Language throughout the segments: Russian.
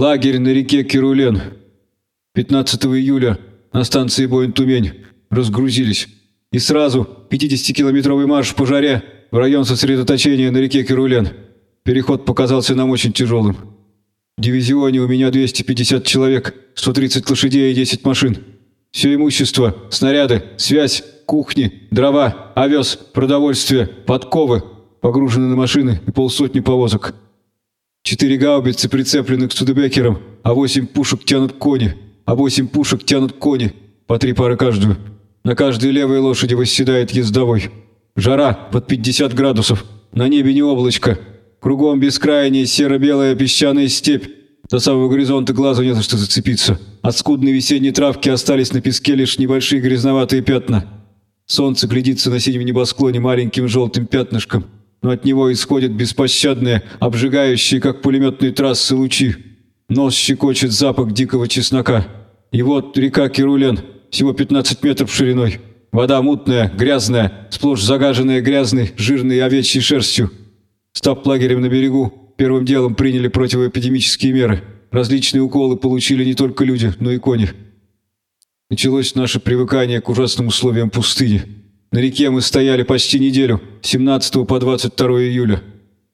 Лагерь на реке Кирулен. 15 июля на станции Боин-Тумень разгрузились. И сразу 50-километровый марш по жаре в район сосредоточения на реке Кирулен. Переход показался нам очень тяжелым. В дивизионе у меня 250 человек, 130 лошадей и 10 машин. Все имущество, снаряды, связь, кухни, дрова, овес, продовольствие, подковы, погружены на машины и полсотни повозок. Четыре гаубицы прицеплены к Студебекерам, а восемь пушек тянут кони, а восемь пушек тянут кони, по три пары каждую. На каждой левой лошади восседает ездовой. Жара под 50 градусов, на небе не облачко, кругом бескрайняя серо-белая песчаная степь, до самого горизонта глазу не за что зацепиться. От скудной весенней травки остались на песке лишь небольшие грязноватые пятна. Солнце глядится на синем небосклоне маленьким желтым пятнышком, но от него исходят беспощадные, обжигающие, как пулеметные трассы, лучи. Нос щекочет запах дикого чеснока. И вот река Кирулен, всего 15 метров шириной. Вода мутная, грязная, сплошь загаженная грязной, жирной овечьей шерстью. Став лагерем на берегу, первым делом приняли противоэпидемические меры. Различные уколы получили не только люди, но и кони. Началось наше привыкание к ужасным условиям пустыни. На реке мы стояли почти неделю, с 17 по 22 июля.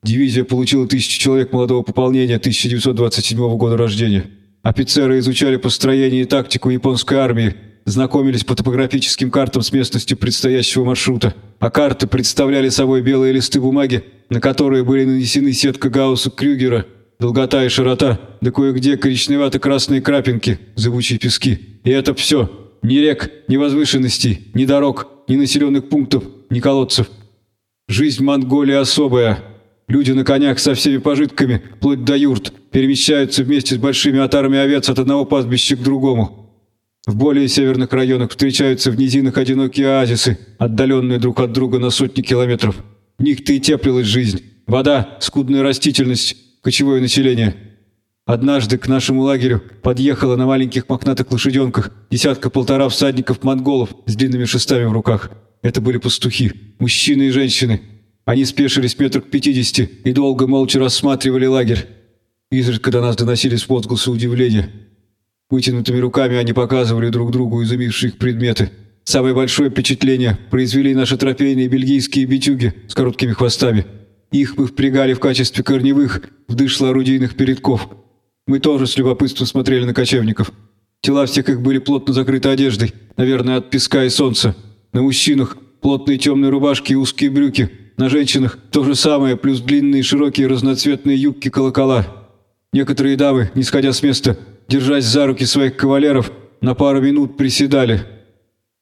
Дивизия получила тысячу человек молодого пополнения 1927 года рождения. Офицеры изучали построение и тактику японской армии, знакомились по топографическим картам с местностью предстоящего маршрута, а карты представляли собой белые листы бумаги, на которые были нанесены сетка Гаусса-Крюгера, долгота и широта, да кое-где коричневато-красные крапинки, зыбучие пески. И это все. Ни рек, ни возвышенностей, ни дорог, ни населенных пунктов, ни колодцев. Жизнь в Монголии особая. Люди на конях со всеми пожитками, вплоть до юрт, перемещаются вместе с большими отарами овец от одного пастбища к другому. В более северных районах встречаются в низинах одинокие оазисы, отдаленные друг от друга на сотни километров. В них-то и теплилась жизнь. Вода, скудная растительность, кочевое население. Однажды к нашему лагерю подъехала на маленьких мохнатых лошаденках десятка-полтора всадников-монголов с длинными шестами в руках. Это были пастухи, мужчины и женщины. Они спешились метрах пятидесяти и долго молча рассматривали лагерь. Изредка до нас доносились возгласы удивления. Вытянутыми руками они показывали друг другу изумившие их предметы. Самое большое впечатление произвели наши трофейные бельгийские битюги с короткими хвостами. Их мы впрягали в качестве корневых в дышло-орудийных передков. Мы тоже с любопытством смотрели на кочевников. Тела всех их были плотно закрыты одеждой, наверное, от песка и солнца. На мужчинах плотные темные рубашки и узкие брюки. На женщинах то же самое, плюс длинные широкие разноцветные юбки-колокола. Некоторые дамы, не сходя с места, держась за руки своих кавалеров, на пару минут приседали.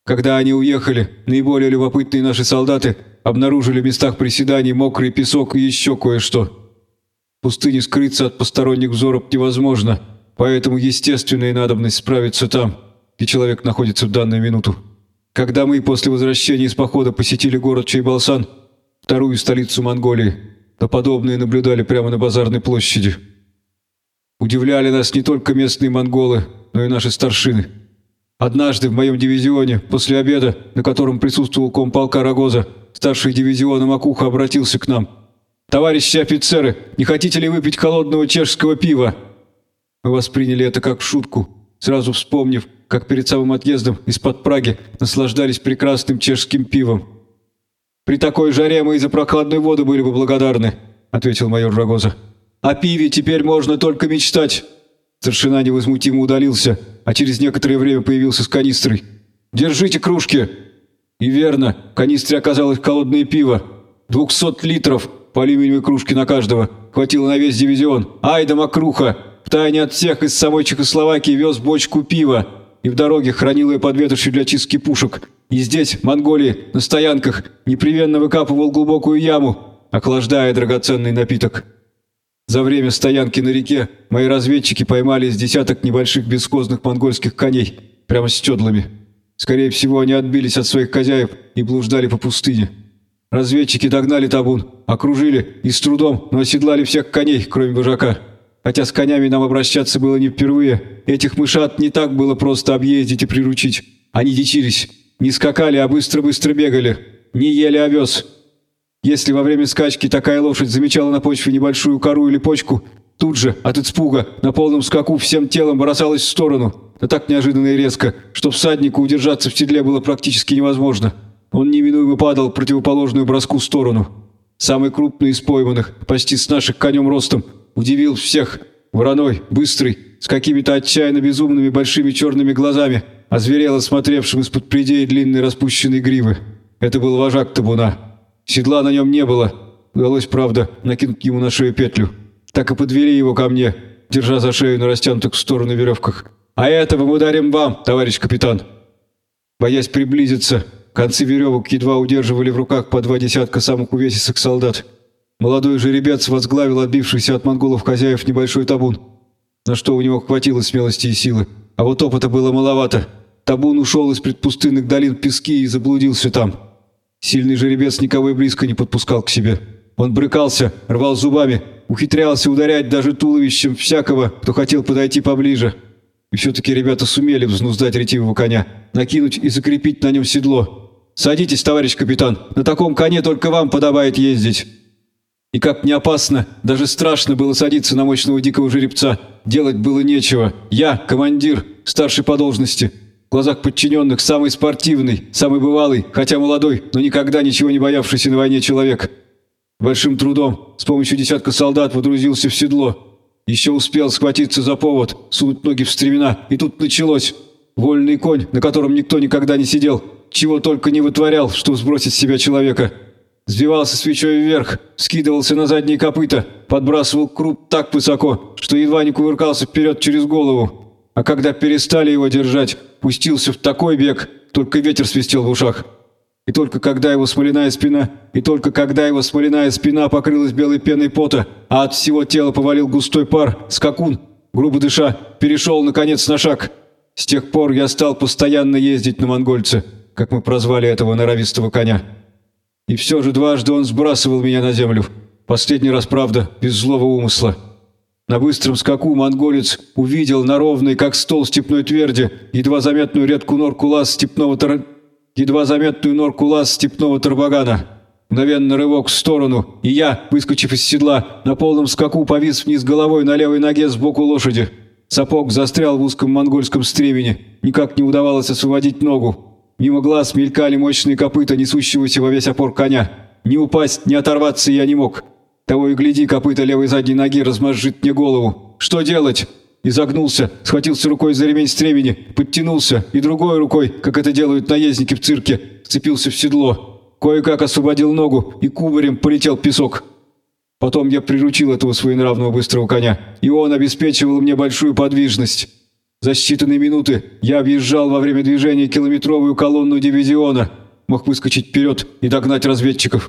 Когда они уехали, наиболее любопытные наши солдаты обнаружили в местах приседаний мокрый песок и еще кое-что. Пустыне скрыться от посторонних взоров невозможно, поэтому естественная надобность справиться там, где человек находится в данную минуту. Когда мы после возвращения из похода посетили город Чайбалсан, вторую столицу Монголии, то подобные наблюдали прямо на базарной площади. Удивляли нас не только местные монголы, но и наши старшины. Однажды в моем дивизионе, после обеда, на котором присутствовал комполка Рогоза, старший дивизиона Макуха обратился к нам. «Товарищи офицеры, не хотите ли выпить холодного чешского пива?» Мы восприняли это как шутку, сразу вспомнив, как перед самым отъездом из-под Праги наслаждались прекрасным чешским пивом. «При такой жаре мы и за прохладную воду были бы благодарны», — ответил майор Рогоза. О пиве теперь можно только мечтать. Старшина невозмутимо удалился, а через некоторое время появился с канистрой. «Держите кружки!» И верно, в канистре оказалось холодное пиво. Двухсот литров по алюминиевой кружке на каждого. Хватило на весь дивизион. Ай да! Втайне от всех из самой Чехословакии вез бочку пива. И в дороге хранил ее под ветошью для чистки пушек. И здесь, в Монголии, на стоянках, непременно выкапывал глубокую яму, охлаждая драгоценный напиток. За время стоянки на реке мои разведчики поймали из десяток небольших бесхозных монгольских коней, прямо с седлами. Скорее всего, они отбились от своих хозяев и блуждали по пустыне. Разведчики догнали табун, окружили и с трудом, но оседлали всех коней, кроме божака. Хотя с конями нам обращаться было не впервые, этих мышат не так было просто объездить и приручить. Они дичились, не скакали, а быстро-быстро бегали, не ели овес, если во время скачки такая лошадь замечала на почве небольшую кору или почку, Тут же, от испуга, на полном скаку всем телом бросалась в сторону, да так неожиданно и резко, что всаднику удержаться в седле было практически невозможно. Он неминуемо падал в противоположную броску сторону. Самый крупный из пойманных, почти с наших конем ростом, удивил всех. Вороной, быстрый, с какими-то отчаянно безумными большими черными глазами, озверело смотревшим из-под придей длинной распущенной гривы. Это был вожак табуна. Седла на нем не было. Удалось, правда, накинуть ему на шею петлю. Так и подвели его ко мне, держа за шею на растянутых в сторону веревках. «А этого мы ударим вам, товарищ капитан!» Боясь приблизиться, концы веревок едва удерживали в руках по два десятка самых увесистых солдат. Молодой жеребец возглавил отбившийся от монголов хозяев небольшой табун, на что у него хватило смелости и силы. А вот опыта было маловато. Табун ушел из предпустынных долин пески и заблудился там. Сильный жеребец никого и близко не подпускал к себе. Он брыкался, рвал зубами, ухитрялся ударять даже туловищем всякого, кто хотел подойти поближе. И все-таки ребята сумели взнуздать ретивого коня, накинуть и закрепить на нем седло. «Садитесь, товарищ капитан, на таком коне только вам подобает ездить». И как не опасно, даже страшно было садиться на мощного дикого жеребца. Делать было нечего. Я, командир, старший по должности. В глазах подчиненных самый спортивный, самый бывалый, хотя молодой, но никогда ничего не боявшийся на войне человек. Большим трудом, с помощью десятка солдат, водрузился в седло. Еще успел схватиться за повод, сунуть ноги в стремена, и тут началось. Вольный конь, на котором никто никогда не сидел, чего только не вытворял, чтобы сбросить с себя человека. Сбивался свечой вверх, скидывался на задние копыта, подбрасывал круп так высоко, что едва не кувыркался вперед через голову. А когда перестали его держать, пустился в такой бег, только ветер свистел в ушах. И только когда его смоляная спина, и только когда его смоляная спина покрылась белой пеной пота, а от всего тела повалил густой пар, скакун, грубо дыша, перешел, наконец, на шаг. С тех пор я стал постоянно ездить на монгольце, как мы прозвали этого норовистого коня. И все же дважды он сбрасывал меня на землю. Последний раз, правда, без злого умысла. На быстром скаку монголец увидел на ровной, как стол степной тверди, едва заметную редкую норку лаз степного тар едва заметную норку лаз степного тарбагана. Мгновенно рывок в сторону, и я, выскочив из седла, на полном скаку повис вниз головой на левой ноге сбоку лошади. Сапог застрял в узком монгольском стремени, никак не удавалось освободить ногу. Мимо глаз мелькали мощные копыта, несущегося во весь опор коня. Не упасть, не оторваться я не мог. Того и гляди, копыта левой задней ноги размозжит мне голову. Что делать? Изогнулся, схватился рукой за ремень стремени, подтянулся и другой рукой, как это делают наездники в цирке, вцепился в седло. Кое-как освободил ногу и кубарем полетел песок. Потом я приручил этого своенравного быстрого коня, и он обеспечивал мне большую подвижность. За считанные минуты я объезжал во время движения километровую колонну дивизиона, мог выскочить вперед и догнать разведчиков.